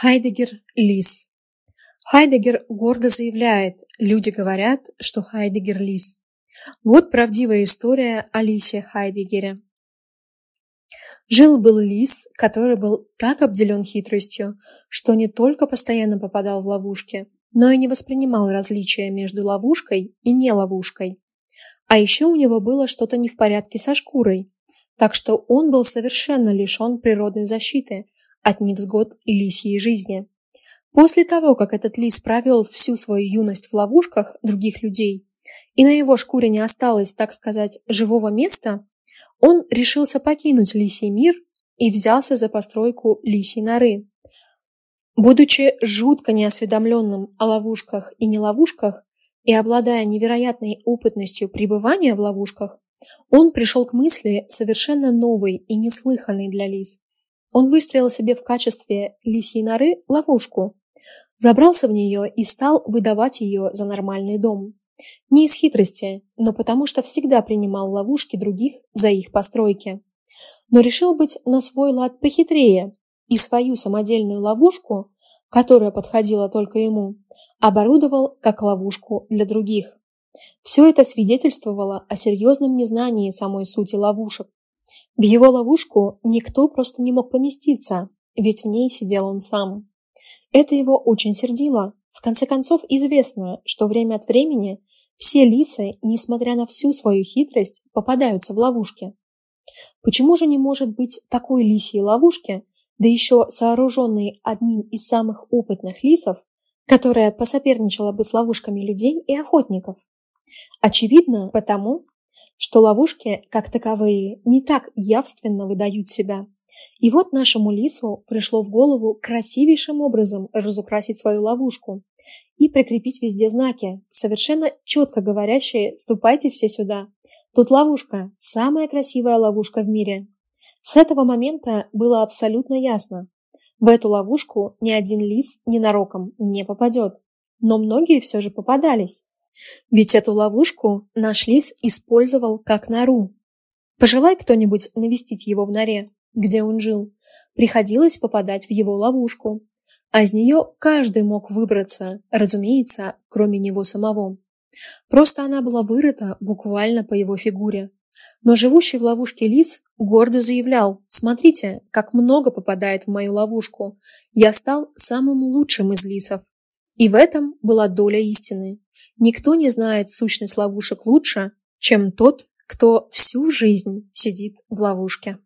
Хайдегер – лис. Хайдегер гордо заявляет, люди говорят, что Хайдегер – лис. Вот правдивая история о Хайдегере. Жил-был лис, который был так обделен хитростью, что не только постоянно попадал в ловушки, но и не воспринимал различия между ловушкой и не ловушкой. А еще у него было что-то не в порядке со шкурой, так что он был совершенно лишен природной защиты – от невзгод лисьей жизни. После того, как этот лис провел всю свою юность в ловушках других людей, и на его шкуре не осталось, так сказать, живого места, он решился покинуть лисий мир и взялся за постройку лисьей норы. Будучи жутко неосведомленным о ловушках и неловушках и обладая невероятной опытностью пребывания в ловушках, он пришел к мысли совершенно новой и неслыханной для лис. Он выстроил себе в качестве лисьей норы ловушку, забрался в нее и стал выдавать ее за нормальный дом. Не из хитрости, но потому что всегда принимал ловушки других за их постройки. Но решил быть на свой лад похитрее и свою самодельную ловушку, которая подходила только ему, оборудовал как ловушку для других. Все это свидетельствовало о серьезном незнании самой сути ловушек. В его ловушку никто просто не мог поместиться, ведь в ней сидел он сам. Это его очень сердило. В конце концов, известно, что время от времени все лисы, несмотря на всю свою хитрость, попадаются в ловушки. Почему же не может быть такой лисьей ловушки, да еще сооруженной одним из самых опытных лисов, которая посоперничала бы с ловушками людей и охотников? Очевидно, потому, что ловушки, как таковые, не так явственно выдают себя. И вот нашему лису пришло в голову красивейшим образом разукрасить свою ловушку и прикрепить везде знаки, совершенно четко говорящие «ступайте все сюда». Тут ловушка, самая красивая ловушка в мире. С этого момента было абсолютно ясно. В эту ловушку ни один лис ненароком не попадет. Но многие все же попадались. Ведь эту ловушку наш лис использовал как нору. Пожелай кто-нибудь навестить его в норе, где он жил, приходилось попадать в его ловушку, а из нее каждый мог выбраться, разумеется, кроме него самого. Просто она была вырыта буквально по его фигуре. Но живущий в ловушке лис гордо заявлял, смотрите, как много попадает в мою ловушку. Я стал самым лучшим из лисов. И в этом была доля истины. Никто не знает сущность ловушек лучше, чем тот, кто всю жизнь сидит в ловушке.